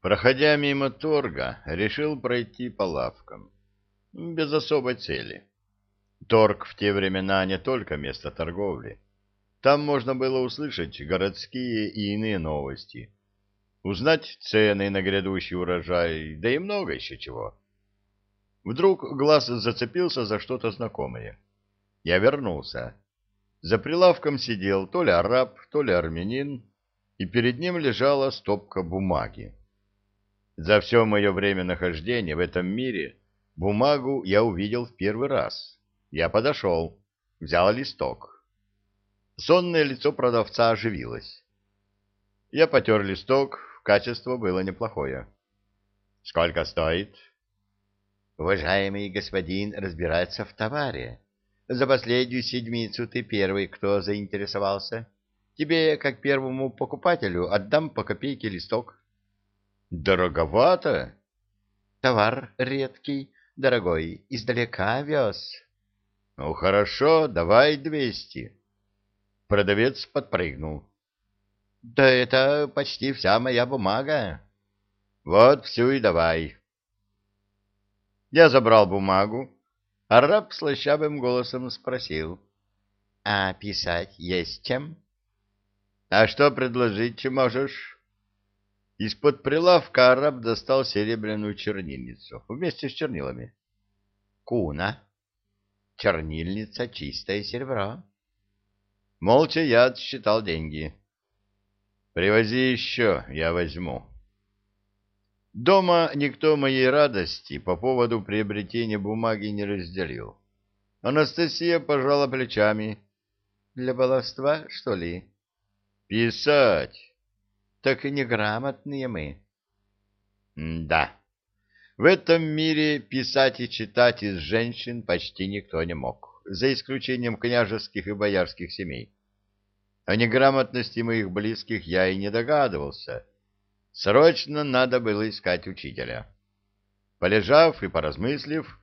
Проходя мимо торга, решил пройти по лавкам. Без особой цели. Торг в те времена не только место торговли. Там можно было услышать городские и иные новости, узнать цены на грядущий урожай, да и много еще чего. Вдруг глаз зацепился за что-то знакомое. Я вернулся. За прилавком сидел то ли араб, то ли армянин, и перед ним лежала стопка бумаги. За все мое время нахождения в этом мире бумагу я увидел в первый раз. Я подошел, взял листок. Сонное лицо продавца оживилось. Я потер листок, качество было неплохое. «Сколько стоит?» Уважаемый господин разбирается в товаре. За последнюю седмицу ты первый, кто заинтересовался. Тебе, как первому покупателю, отдам по копейке листок. Дороговато? Товар редкий, дорогой, издалека вез. Ну, хорошо, давай двести. Продавец подпрыгнул. Да это почти вся моя бумага. Вот всю и давай. Я забрал бумагу, а раб слащавым голосом спросил. — А писать есть чем? — А что предложить можешь? Из-под прилавка араб достал серебряную чернильницу вместе с чернилами. — Куна. Чернильница чистое серебро. Молча я отсчитал деньги. — Привози еще, я возьму. Дома никто моей радости по поводу приобретения бумаги не разделил. Анастасия пожала плечами. Для баловства, что ли? Писать. Так и неграмотные мы. да. В этом мире писать и читать из женщин почти никто не мог, за исключением княжеских и боярских семей. О неграмотности моих близких я и не догадывался, Срочно надо было искать учителя. Полежав и поразмыслив,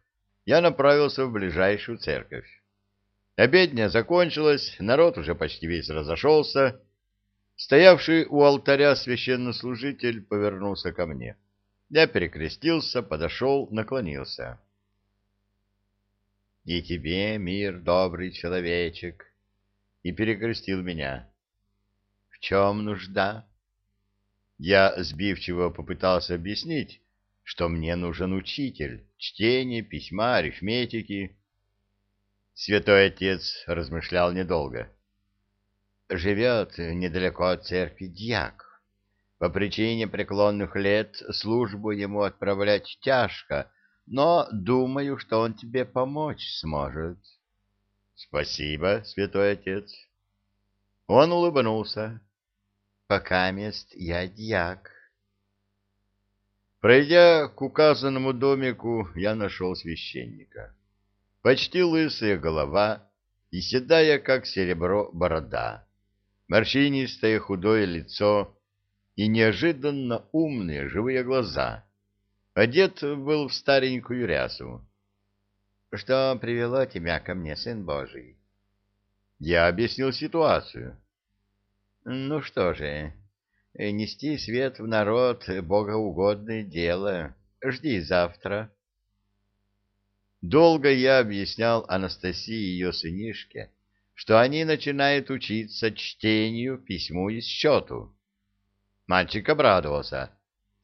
я направился в ближайшую церковь. Обедня закончилась, народ уже почти весь разошелся. Стоявший у алтаря священнослужитель повернулся ко мне. Я перекрестился, подошел, наклонился. — И тебе, мир, добрый человечек, и перекрестил меня. — В чем нужда? Я сбивчиво попытался объяснить, что мне нужен учитель, чтение, письма, арифметики. Святой Отец размышлял недолго. Живет недалеко от церкви дьяк. По причине преклонных лет службу ему отправлять тяжко, но думаю, что он тебе помочь сможет. — Спасибо, святой отец. Он улыбнулся пока мест я дьяк. Пройдя к указанному домику, я нашел священника. Почти лысая голова и седая, как серебро, борода, морщинистое худое лицо и неожиданно умные живые глаза. Одет был в старенькую рясу. — Что привело тебя ко мне, сын Божий? Я объяснил ситуацию. Ну что же, нести свет в народ — богоугодное дело. Жди завтра. Долго я объяснял Анастасии и ее сынишке, что они начинают учиться чтению, письму и счету. Мальчик обрадовался,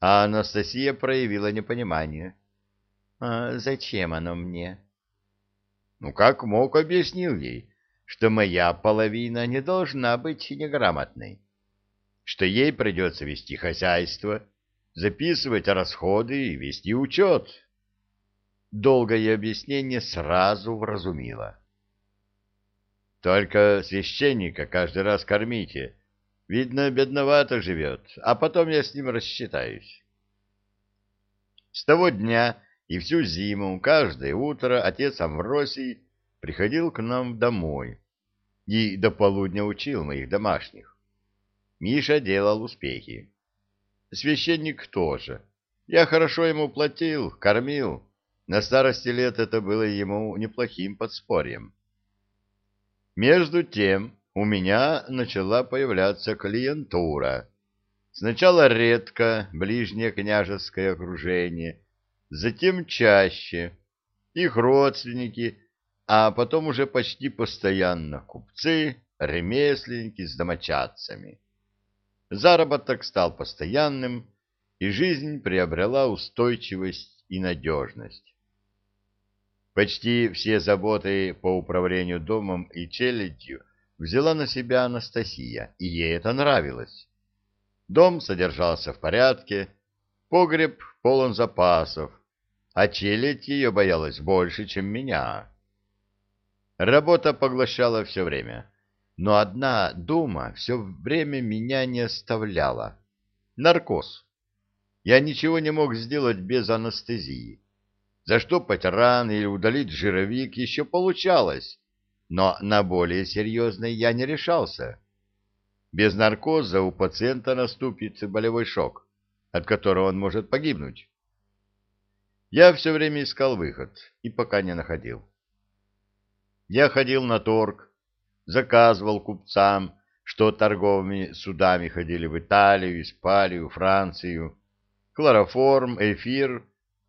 а Анастасия проявила непонимание. — А зачем оно мне? — Ну, как мог, объяснил ей, что моя половина не должна быть неграмотной, что ей придется вести хозяйство, записывать расходы и вести учет. Долгое объяснение сразу вразумило. Только священника каждый раз кормите. Видно, бедновато живет, а потом я с ним рассчитаюсь. С того дня и всю зиму, каждое утро отец Амвросий приходил к нам домой и до полудня учил моих домашних. Миша делал успехи. Священник тоже. Я хорошо ему платил, кормил. На старости лет это было ему неплохим подспорьем. Между тем у меня начала появляться клиентура. Сначала редко ближнее княжеское окружение, затем чаще их родственники, а потом уже почти постоянно купцы, ремесленники с домочадцами. Заработок стал постоянным, и жизнь приобрела устойчивость и надежность. Почти все заботы по управлению домом и челядью взяла на себя Анастасия, и ей это нравилось. Дом содержался в порядке, погреб полон запасов, а челядь ее боялась больше, чем меня. Работа поглощала все время, но одна дума все время меня не оставляла. Наркоз. Я ничего не мог сделать без анестезии. Заштопать раны или удалить жировик еще получалось, но на более серьезное я не решался. Без наркоза у пациента наступит болевой шок, от которого он может погибнуть. Я все время искал выход и пока не находил. Я ходил на торг, заказывал купцам, что торговыми судами ходили в Италию, Испанию, Францию, хлороформ, эфир,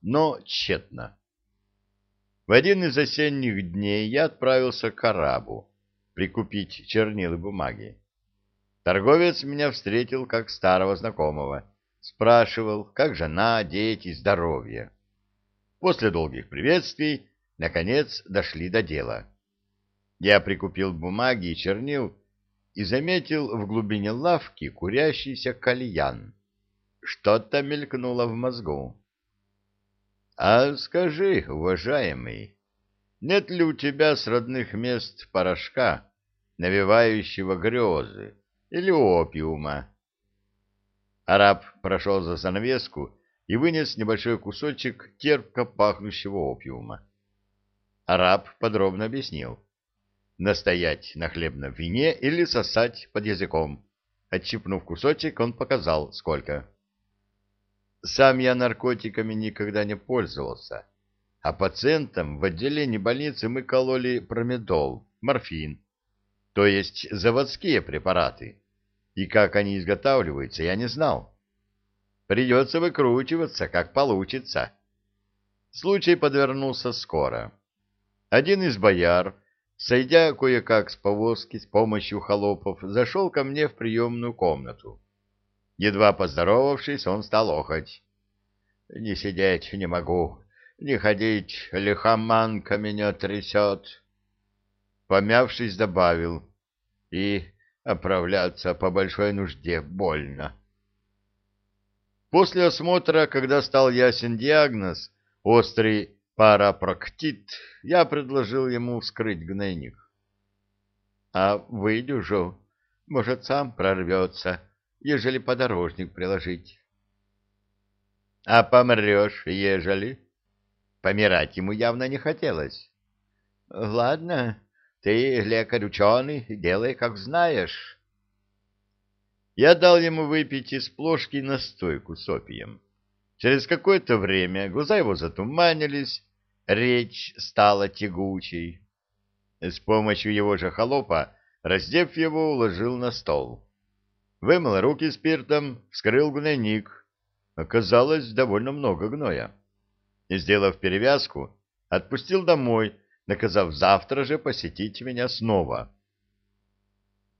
но тщетно. В один из осенних дней я отправился к арабу прикупить чернил и бумаги. Торговец меня встретил как старого знакомого. Спрашивал, как жена, дети, здоровье. После долгих приветствий, наконец, дошли до дела. Я прикупил бумаги и чернил и заметил в глубине лавки курящийся кальян. Что-то мелькнуло в мозгу. — А скажи, уважаемый, нет ли у тебя с родных мест порошка, навевающего грезы? или опиума. Араб прошел за занавеску и вынес небольшой кусочек терпко пахнущего опиума. Араб подробно объяснил. Настоять на хлебном вине или сосать под языком. Отщипнув кусочек, он показал, сколько. Сам я наркотиками никогда не пользовался, а пациентам в отделении больницы мы кололи промедол, морфин, то есть заводские препараты. И как они изготавливаются, я не знал. Придется выкручиваться, как получится. Случай подвернулся скоро. Один из бояр, сойдя кое-как с повозки с помощью холопов, зашел ко мне в приемную комнату. Едва поздоровавшись, он стал охоть. «Не сидеть не могу, не ходить, лихоманка меня трясет». Помявшись, добавил. И оправляться по большой нужде больно. После осмотра, когда стал ясен диагноз, острый парапроктит, я предложил ему вскрыть гнойник. А выдюжу, может, сам прорвется, ежели подорожник приложить. А помрешь, ежели? Помирать ему явно не хотелось. Ладно, ты, лекарь ученый, делай, как знаешь. Я дал ему выпить из плошки настойку с опием. Через какое-то время глаза его затуманились, речь стала тягучей. С помощью его же холопа, раздев его, уложил на стол. Вымыл руки спиртом, вскрыл гнойник. Оказалось, довольно много гноя. И, сделав перевязку, отпустил домой, наказав завтра же посетить меня снова.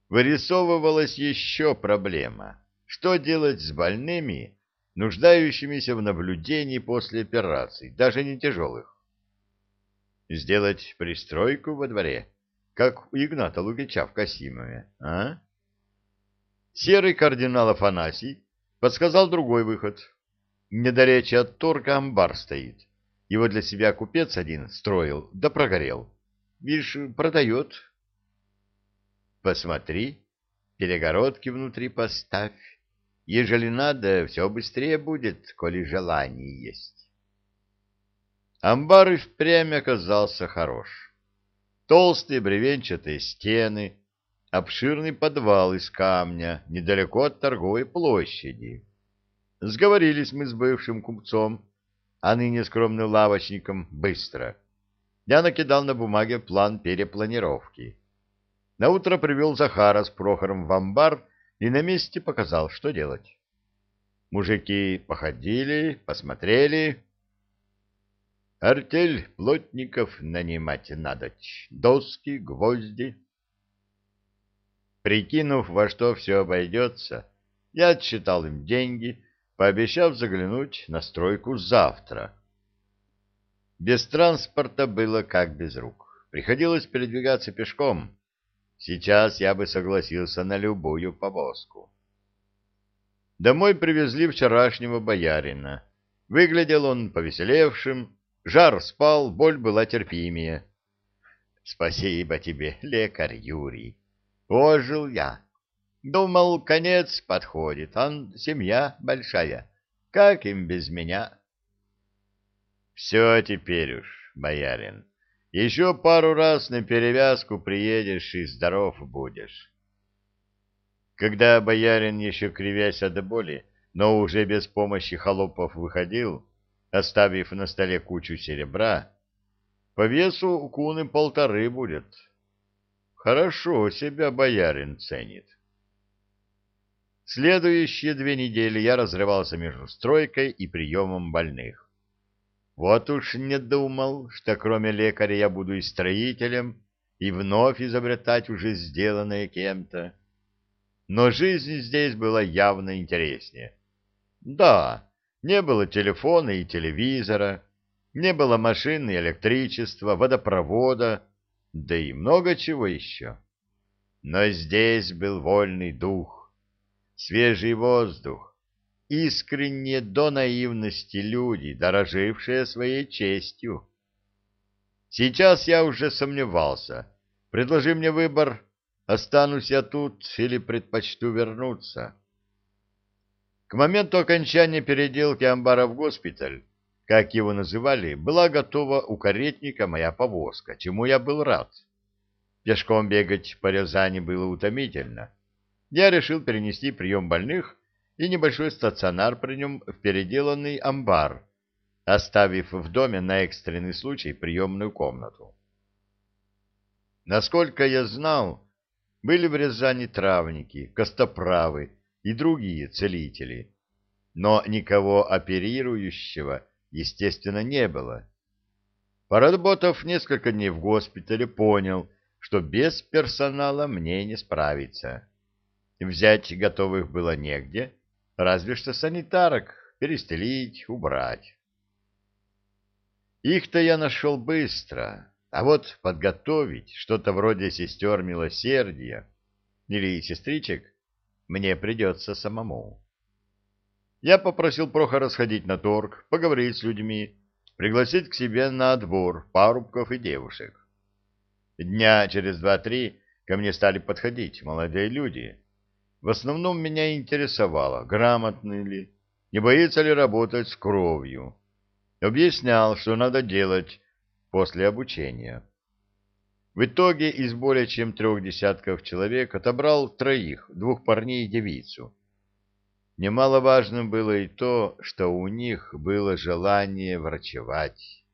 Вырисовывалась еще проблема. Что делать с больными, нуждающимися в наблюдении после операций, даже не тяжелых? Сделать пристройку во дворе, как у Игната Лукича в Касимове, а? Серый кардинал Афанасий подсказал другой выход. Недалече от торга амбар стоит. Его для себя купец один строил, да прогорел. Видишь, продает. Посмотри, перегородки внутри поставь. Ежели надо, все быстрее будет, коли желание есть. Амбар и впрямь оказался хорош. Толстые бревенчатые стены, обширный подвал из камня, недалеко от торговой площади. Сговорились мы с бывшим купцом, а ныне скромным лавочником, быстро. Я накидал на бумаге план перепланировки. Наутро привел Захара с Прохором в амбар и на месте показал, что делать. Мужики походили, посмотрели. Артель плотников нанимать надо, доски, гвозди. Прикинув, во что все обойдется, я отсчитал им деньги, пообещав заглянуть на стройку завтра. Без транспорта было как без рук. Приходилось передвигаться пешком. Сейчас я бы согласился на любую повозку. Домой привезли вчерашнего боярина. Выглядел он повеселевшим, жар спал, боль была терпимее. Спасибо тебе, лекарь Юрий. Ожил я. Думал, конец подходит, а семья большая. Как им без меня? Все теперь уж, боярин. Еще пару раз на перевязку приедешь и здоров будешь. Когда боярин, еще кривясь от боли, но уже без помощи холопов выходил, оставив на столе кучу серебра, по весу куны полторы будет. Хорошо себя боярин ценит. Следующие две недели я разрывался между стройкой и приемом больных. Вот уж не думал, что кроме лекаря я буду и строителем, и вновь изобретать уже сделанное кем-то. Но жизнь здесь была явно интереснее. Да, не было телефона и телевизора, не было машин и электричества, водопровода, да и много чего еще. Но здесь был вольный дух, свежий воздух, искренние до наивности люди, дорожившие своей честью. Сейчас я уже сомневался. Предложи мне выбор, останусь я тут или предпочту вернуться. К моменту окончания переделки амбара в госпиталь, как его называли, была готова у каретника моя повозка, чему я был рад. Пешком бегать по Рязани было утомительно. Я решил перенести прием больных и небольшой стационар при нем в переделанный амбар, оставив в доме на экстренный случай приемную комнату. Насколько я знал, были в Рязани травники, костоправы и другие целители, но никого оперирующего, естественно, не было. Поработав несколько дней в госпитале, понял, что без персонала мне не справиться. Взять готовых было негде, Разве что санитарок перестелить, убрать. Их-то я нашел быстро, а вот подготовить что-то вроде сестер милосердия или сестричек мне придется самому. Я попросил Прохора сходить на торг, поговорить с людьми, пригласить к себе на отбор парубков и девушек. Дня через два-три ко мне стали подходить молодые люди, в основном меня интересовало, грамотный ли, не боится ли работать с кровью. Объяснял, что надо делать после обучения. В итоге из более чем трех десятков человек отобрал троих, двух парней и девицу. Немаловажным было и то, что у них было желание врачевать.